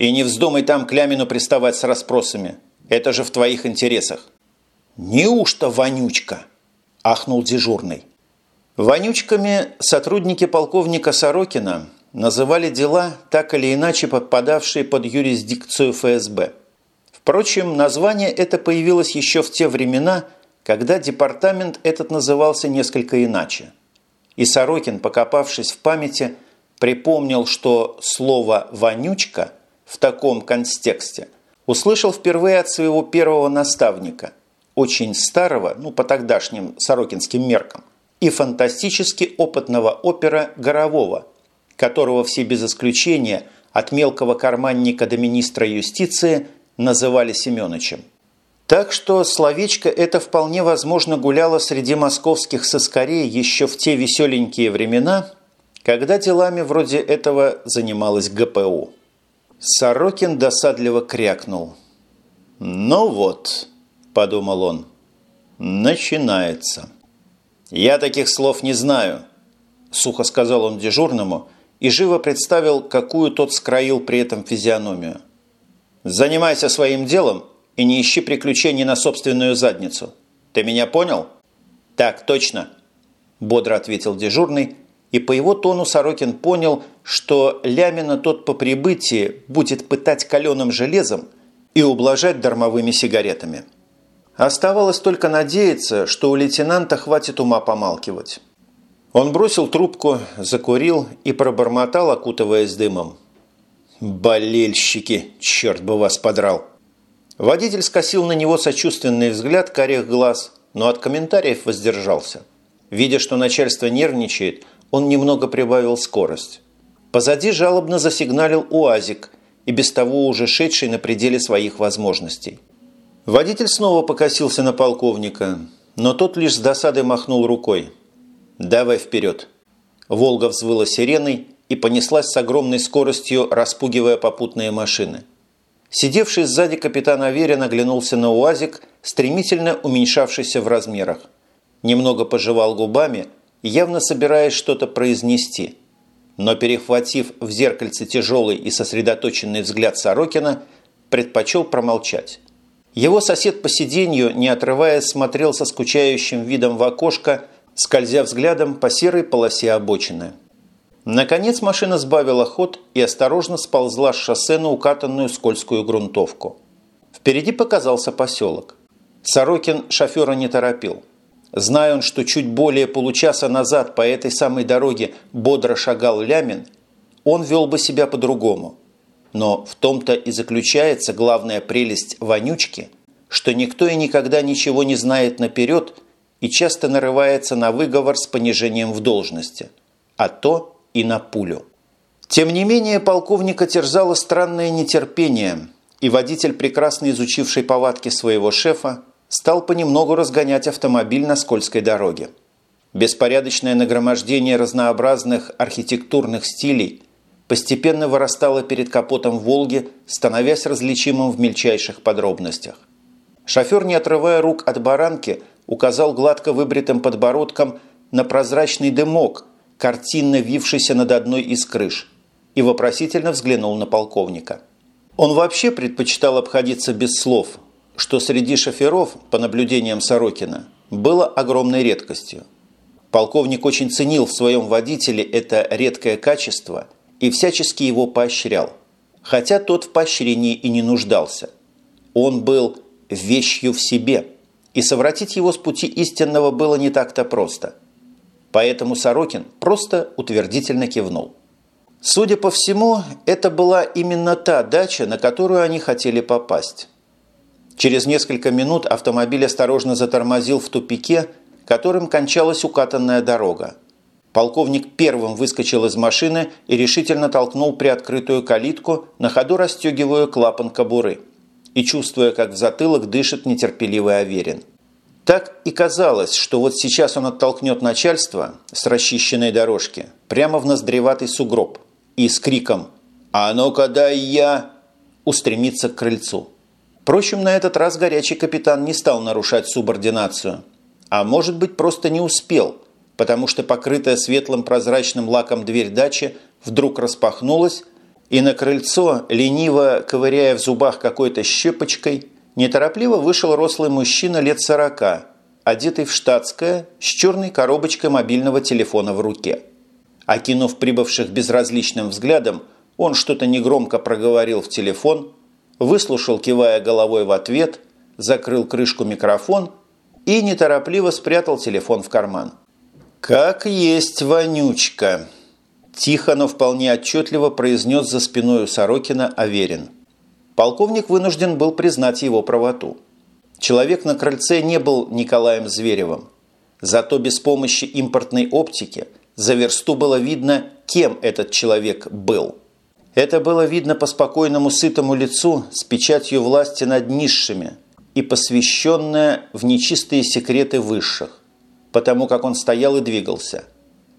И не вздумай там к Лямину приставать с расспросами. Это же в твоих интересах». «Неужто вонючка?» – ахнул дежурный. Вонючками сотрудники полковника Сорокина называли дела, так или иначе подпадавшие под юрисдикцию ФСБ. Впрочем, название это появилось еще в те времена, когда департамент этот назывался несколько иначе. И Сорокин, покопавшись в памяти, припомнил, что слово «вонючка» в таком контексте услышал впервые от своего первого наставника, очень старого, ну по тогдашним сорокинским меркам, и фантастически опытного опера Горового, которого все без исключения, от мелкого карманника до министра юстиции, называли Семеновичем. Так что словечко это вполне возможно гуляло среди московских соскорей еще в те веселенькие времена, когда делами вроде этого занималась ГПУ. Сорокин досадливо крякнул. «Ну вот», – подумал он, – «начинается». «Я таких слов не знаю», – сухо сказал он дежурному и живо представил, какую тот скроил при этом физиономию. «Занимайся своим делом и не ищи приключений на собственную задницу. Ты меня понял?» «Так, точно», – бодро ответил дежурный, и по его тону Сорокин понял, что Лямина тот по прибытии будет пытать каленым железом и ублажать дармовыми сигаретами. Оставалось только надеяться, что у лейтенанта хватит ума помалкивать. Он бросил трубку, закурил и пробормотал, окутываясь дымом. «Болельщики! Черт бы вас подрал!» Водитель скосил на него сочувственный взгляд карих глаз, но от комментариев воздержался. Видя, что начальство нервничает, он немного прибавил скорость. Позади жалобно засигналил УАЗик, и без того уже шедший на пределе своих возможностей. Водитель снова покосился на полковника, но тот лишь с досадой махнул рукой. «Давай вперед!» Волга взвыла сиреной и понеслась с огромной скоростью, распугивая попутные машины. Сидевший сзади капитан Аверин оглянулся на УАЗик, стремительно уменьшавшийся в размерах. Немного пожевал губами, явно собираясь что-то произнести. Но перехватив в зеркальце тяжелый и сосредоточенный взгляд Сорокина, предпочел промолчать. Его сосед по сиденью, не отрываясь, смотрел со скучающим видом в окошко, скользя взглядом по серой полосе обочины. Наконец машина сбавила ход и осторожно сползла с шоссе на укатанную скользкую грунтовку. Впереди показался поселок. Сорокин шофера не торопил. Зная он, что чуть более получаса назад по этой самой дороге бодро шагал Лямин, он вел бы себя по-другому. Но в том-то и заключается главная прелесть вонючки, что никто и никогда ничего не знает наперед и часто нарывается на выговор с понижением в должности, а то и на пулю. Тем не менее, полковника терзало странное нетерпение, и водитель, прекрасно изучивший повадки своего шефа, стал понемногу разгонять автомобиль на скользкой дороге. Беспорядочное нагромождение разнообразных архитектурных стилей – постепенно вырастала перед капотом «Волги», становясь различимым в мельчайших подробностях. Шофер, не отрывая рук от баранки, указал гладко выбритым подбородком на прозрачный дымок, картинно вившийся над одной из крыш, и вопросительно взглянул на полковника. Он вообще предпочитал обходиться без слов, что среди шоферов, по наблюдениям Сорокина, было огромной редкостью. Полковник очень ценил в своем водителе это редкое качество – и всячески его поощрял, хотя тот в поощрении и не нуждался. Он был вещью в себе, и совратить его с пути истинного было не так-то просто. Поэтому Сорокин просто утвердительно кивнул. Судя по всему, это была именно та дача, на которую они хотели попасть. Через несколько минут автомобиль осторожно затормозил в тупике, которым кончалась укатанная дорога. Полковник первым выскочил из машины и решительно толкнул приоткрытую калитку, на ходу расстегивая клапан кобуры и чувствуя, как в затылок дышит нетерпеливый Аверин. Так и казалось, что вот сейчас он оттолкнет начальство с расчищенной дорожки прямо в ноздреватый сугроб и с криком «А ну-ка дай я!» устремится к крыльцу. Впрочем, на этот раз горячий капитан не стал нарушать субординацию, а может быть просто не успел – потому что покрытая светлым прозрачным лаком дверь дачи вдруг распахнулась, И на крыльцо, лениво ковыряя в зубах какой-то щепочкой, неторопливо вышел рослый мужчина лет сорока, одетый в штатское, с черной коробочкой мобильного телефона в руке. Окинув прибывших безразличным взглядом, он что-то негромко проговорил в телефон, выслушал, кивая головой в ответ, закрыл крышку микрофон и неторопливо спрятал телефон в карман. «Как есть вонючка!» Тихо, но вполне отчетливо произнес за спиной у Сорокина Аверин. Полковник вынужден был признать его правоту. Человек на крыльце не был Николаем Зверевым. Зато без помощи импортной оптики за версту было видно, кем этот человек был. Это было видно по спокойному сытому лицу с печатью власти над низшими и посвященное в нечистые секреты высших, потому как он стоял и двигался.